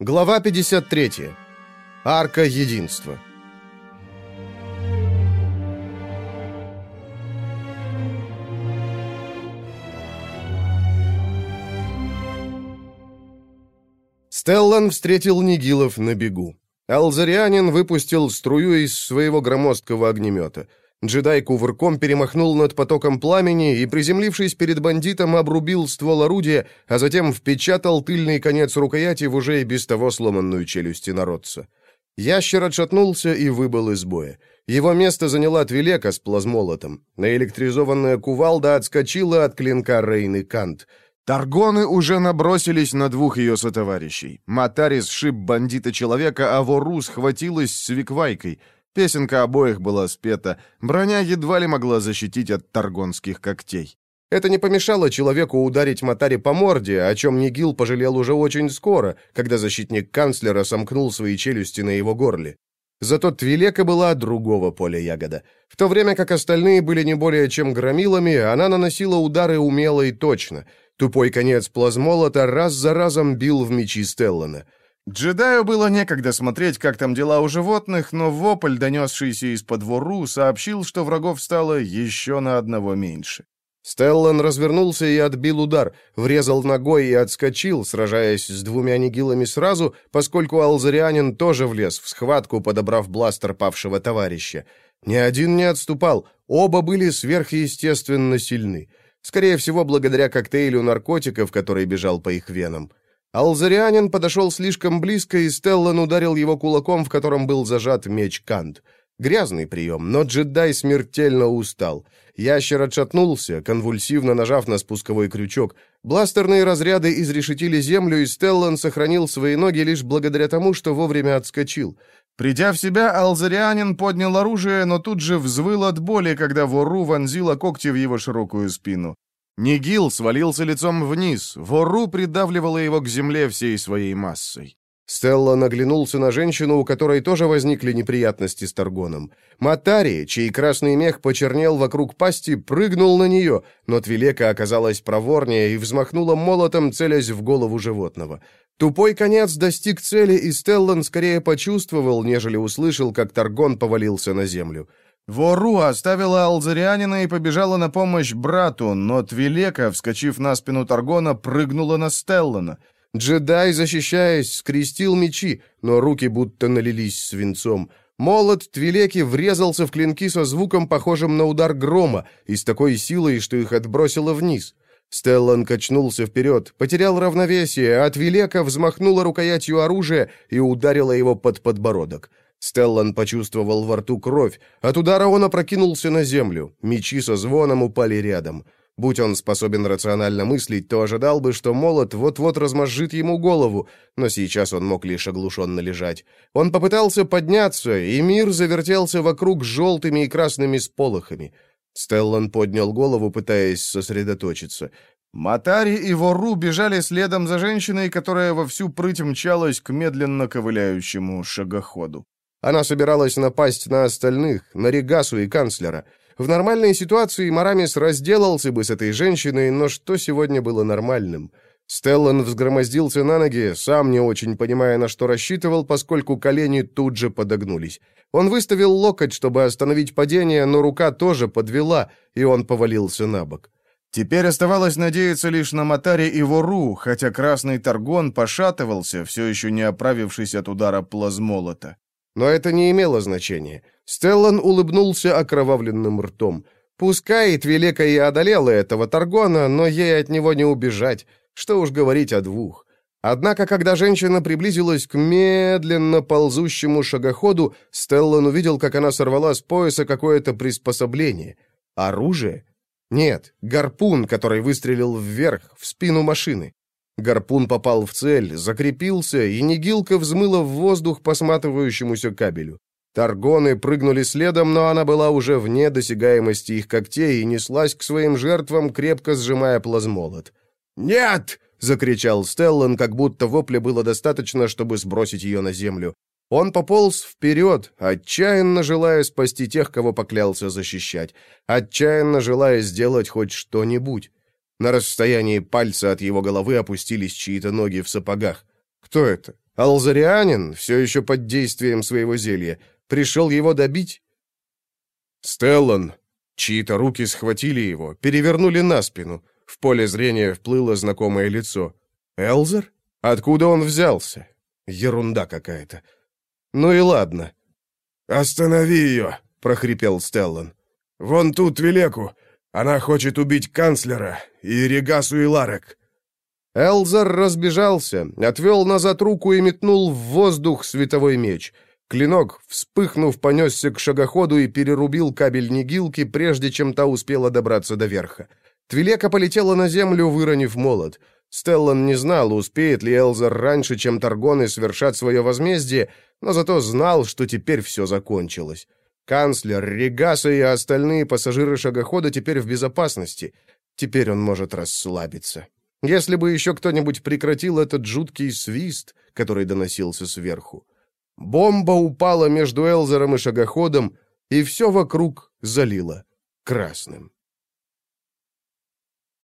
Глава 53. Арка единства. Стеллан встретил Нигилов на бегу. Алзарианин выпустил струю из своего громоздкого огнемета. Джедай кувырком перемахнул над потоком пламени и, приземлившись перед бандитом, обрубил ствол орудия, а затем впечатал тыльный конец рукояти в уже и без того сломанную челюсть инородца. Ящер отшатнулся и выбыл из боя. Его место заняла Твилека с плазмолотом. Наэлектризованная кувалда отскочила от клинка Рейны Кант. Таргоны уже набросились на двух ее сотоварищей. Матарис сшиб бандита человека, а Вору схватилась с Виквайкой — Песенка обоих была спета, броня едва ли могла защитить от таргонских когтей. Это не помешало человеку ударить Матари по морде, о чем Нигил пожалел уже очень скоро, когда защитник канцлера сомкнул свои челюсти на его горле. Зато Твилека была другого поля ягода. В то время как остальные были не более чем громилами, она наносила удары умело и точно. Тупой конец плазмолота раз за разом бил в мечи Стеллана. Джедаю было некогда смотреть, как там дела у животных, но вопль, донесшийся из-под вору, сообщил, что врагов стало еще на одного меньше. Стеллан развернулся и отбил удар, врезал ногой и отскочил, сражаясь с двумя нигилами сразу, поскольку алзарианин тоже влез в схватку, подобрав бластер павшего товарища. Ни один не отступал, оба были сверхъестественно сильны. Скорее всего, благодаря коктейлю наркотиков, который бежал по их венам. Алзарианин подошел слишком близко, и Стеллан ударил его кулаком, в котором был зажат меч Кант. Грязный прием, но джедай смертельно устал. Ящер отшатнулся, конвульсивно нажав на спусковой крючок. Бластерные разряды изрешетили землю, и Стеллан сохранил свои ноги лишь благодаря тому, что вовремя отскочил. Придя в себя, Алзарианин поднял оружие, но тут же взвыл от боли, когда вору вонзила когти в его широкую спину. Нигил свалился лицом вниз, вору придавливало его к земле всей своей массой. Стелла наглянулся на женщину, у которой тоже возникли неприятности с Таргоном. Матари, чей красный мех почернел вокруг пасти, прыгнул на нее, но Твилека оказалась проворнее и взмахнула молотом, целясь в голову животного. Тупой конец достиг цели, и Стеллан скорее почувствовал, нежели услышал, как Таргон повалился на землю. Вору оставила Алзарианина и побежала на помощь брату, но Твилека, вскочив на спину Таргона, прыгнула на Стеллана. Джедай, защищаясь, скрестил мечи, но руки будто налились свинцом. Молот Твилеки врезался в клинки со звуком, похожим на удар грома, и с такой силой, что их отбросило вниз. Стеллан качнулся вперед, потерял равновесие, а Твилека взмахнула рукоятью оружия и ударила его под подбородок. Стеллан почувствовал во рту кровь. От удара он опрокинулся на землю. Мечи со звоном упали рядом. Будь он способен рационально мыслить, то ожидал бы, что молот вот-вот размозжит ему голову, но сейчас он мог лишь оглушенно лежать. Он попытался подняться, и мир завертелся вокруг желтыми и красными сполохами. Стеллан поднял голову, пытаясь сосредоточиться. Матари и Вору бежали следом за женщиной, которая во всю прыть мчалась к медленно ковыляющему шагоходу. Она собиралась напасть на остальных, на Регасу и канцлера. В нормальной ситуации Марамис разделался бы с этой женщиной, но что сегодня было нормальным? Стеллан взгромоздился на ноги, сам не очень понимая, на что рассчитывал, поскольку колени тут же подогнулись. Он выставил локоть, чтобы остановить падение, но рука тоже подвела, и он повалился на бок. Теперь оставалось надеяться лишь на Матаре и Вору, хотя красный Таргон пошатывался, все еще не оправившись от удара плазмолота. Но это не имело значения. Стеллан улыбнулся окровавленным ртом. Пускай Твилека и одолела этого Таргона, но ей от него не убежать. Что уж говорить о двух. Однако, когда женщина приблизилась к медленно ползущему шагоходу, Стеллан увидел, как она сорвала с пояса какое-то приспособление. Оружие? Нет, гарпун, который выстрелил вверх, в спину машины. Гарпун попал в цель, закрепился, и Нигилка взмыла в воздух по сматывающемуся кабелю. Таргоны прыгнули следом, но она была уже вне досягаемости их когтей и неслась к своим жертвам, крепко сжимая плазмолот. «Нет!» — закричал Стеллан, как будто вопля было достаточно, чтобы сбросить ее на землю. Он пополз вперед, отчаянно желая спасти тех, кого поклялся защищать, отчаянно желая сделать хоть что-нибудь. На расстоянии пальца от его головы опустились чьи-то ноги в сапогах. Кто это? Алзарианин, все еще под действием своего зелья, пришел его добить? «Стеллан!» Чьи-то руки схватили его, перевернули на спину. В поле зрения вплыло знакомое лицо. «Элзер? Откуда он взялся?» Ерунда какая-то. «Ну и ладно». «Останови ее!» — прохрипел Стеллан. «Вон тут Велеку. Она хочет убить канцлера и Регасу и Ларек». Элзер разбежался, отвел назад руку и метнул в воздух световой меч — Клинок, вспыхнув, понесся к шагоходу и перерубил кабель Нигилки, прежде чем та успела добраться до верха. Твилека полетела на землю, выронив молот. Стеллан не знал, успеет ли Элзер раньше, чем Таргоны совершат свое возмездие, но зато знал, что теперь все закончилось. Канцлер, Регаса и остальные пассажиры шагохода теперь в безопасности. Теперь он может расслабиться. Если бы еще кто-нибудь прекратил этот жуткий свист, который доносился сверху. Бомба упала между Элзером и шагоходом, и все вокруг залило красным.